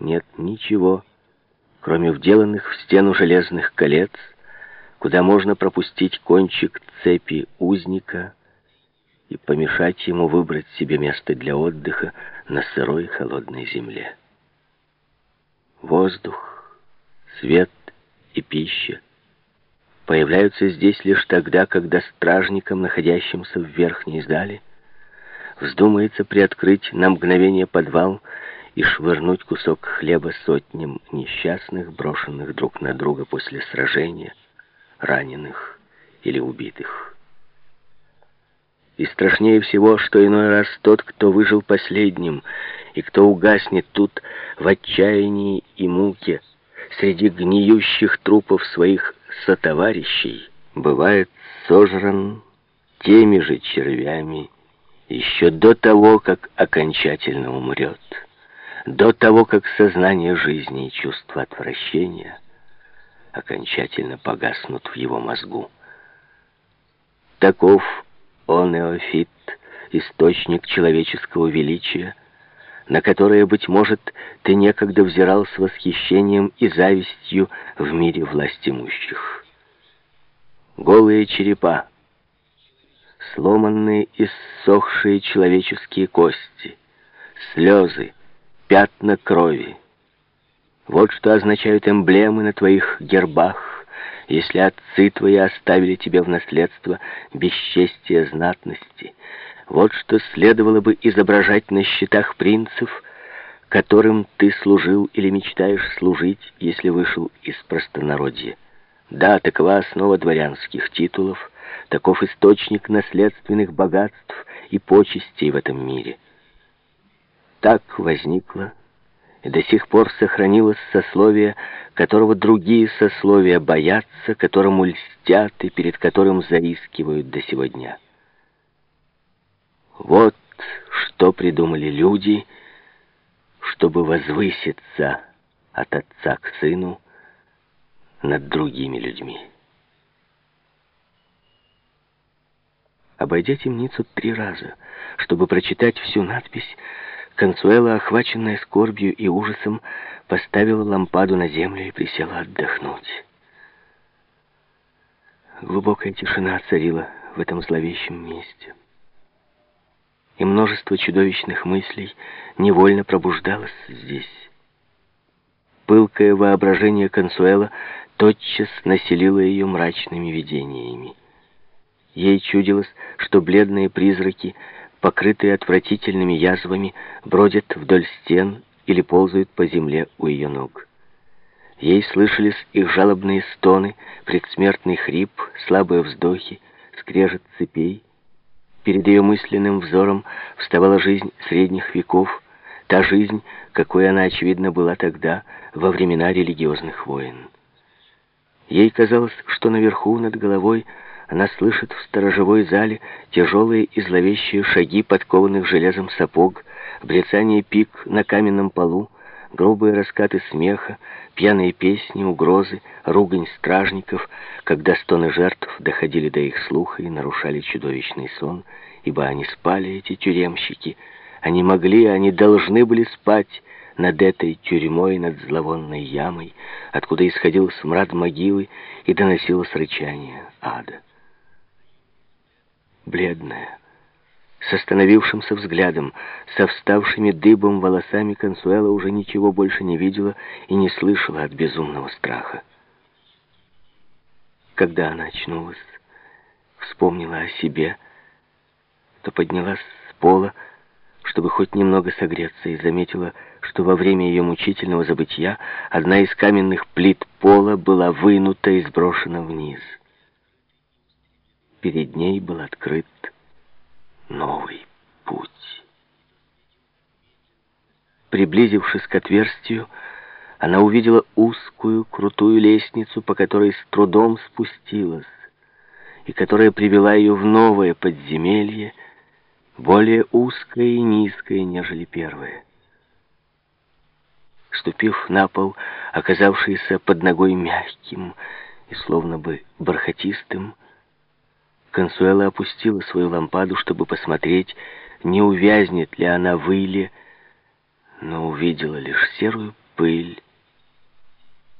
нет ничего, кроме вделанных в стену железных колец, куда можно пропустить кончик цепи узника и помешать ему выбрать себе место для отдыха на сырой холодной земле. Воздух, свет и пища появляются здесь лишь тогда, когда стражникам, находящимся в верхней зале, вздумается приоткрыть на мгновение подвал и швырнуть кусок хлеба сотням несчастных, брошенных друг на друга после сражения, раненых или убитых. И страшнее всего, что иной раз тот, кто выжил последним, и кто угаснет тут в отчаянии и муке, среди гниющих трупов своих сотоварищей, бывает сожран теми же червями еще до того, как окончательно умрет, до того, как сознание жизни и чувство отвращения окончательно погаснут в его мозгу. Таков он, Эофит, источник человеческого величия, на которое, быть может, ты некогда взирал с восхищением и завистью в мире властимущих. Голые черепа, сломанные и ссохшие человеческие кости, слезы, пятна крови. Вот что означают эмблемы на твоих гербах, если отцы твои оставили тебе в наследство бесчестие знатности. Вот что следовало бы изображать на счетах принцев, которым ты служил или мечтаешь служить, если вышел из простонародья. Да, такова основа дворянских титулов, таков источник наследственных богатств и почестей в этом мире. Так возникло и до сих пор сохранилось сословие, которого другие сословия боятся, которому льстят и перед которым заискивают до сего дня. Вот что придумали люди, чтобы возвыситься от отца к сыну над другими людьми. Обойдя темницу три раза, чтобы прочитать всю надпись, Консуэла, охваченная скорбью и ужасом, поставила лампаду на землю и присела отдохнуть. Глубокая тишина царила в этом зловещем месте. И множество чудовищных мыслей невольно пробуждалось здесь. Пылкое воображение Консуэла тотчас населило ее мрачными видениями. Ей чудилось, что бледные призраки покрытые отвратительными язвами, бродят вдоль стен или ползают по земле у ее ног. Ей слышались их жалобные стоны, предсмертный хрип, слабые вздохи, скрежет цепей. Перед ее мысленным взором вставала жизнь средних веков, та жизнь, какой она, очевидно, была тогда, во времена религиозных войн. Ей казалось, что наверху, над головой, она слышит в сторожевой зале тяжелые и зловещие шаги подкованных железом сапог, брецание пик на каменном полу, грубые раскаты смеха, пьяные песни, угрозы, ругань стражников, когда стоны жертв доходили до их слуха и нарушали чудовищный сон, ибо они спали, эти тюремщики. Они могли, они должны были спать над этой тюрьмой, над зловонной ямой, откуда исходил смрад могилы и доносилось рычание ада бледная, с остановившимся взглядом, со вставшими дыбом волосами Консуэла уже ничего больше не видела и не слышала от безумного страха. Когда она очнулась, вспомнила о себе, то поднялась с пола, чтобы хоть немного согреться, и заметила, что во время ее мучительного забытия одна из каменных плит пола была вынута и сброшена вниз — перед ней был открыт новый путь. Приблизившись к отверстию, она увидела узкую, крутую лестницу, по которой с трудом спустилась, и которая привела ее в новое подземелье, более узкое и низкое, нежели первое. Ступив на пол, оказавшийся под ногой мягким и словно бы бархатистым, Консуэла опустила свою лампаду, чтобы посмотреть, не увязнет ли она в иле, но увидела лишь серую пыль,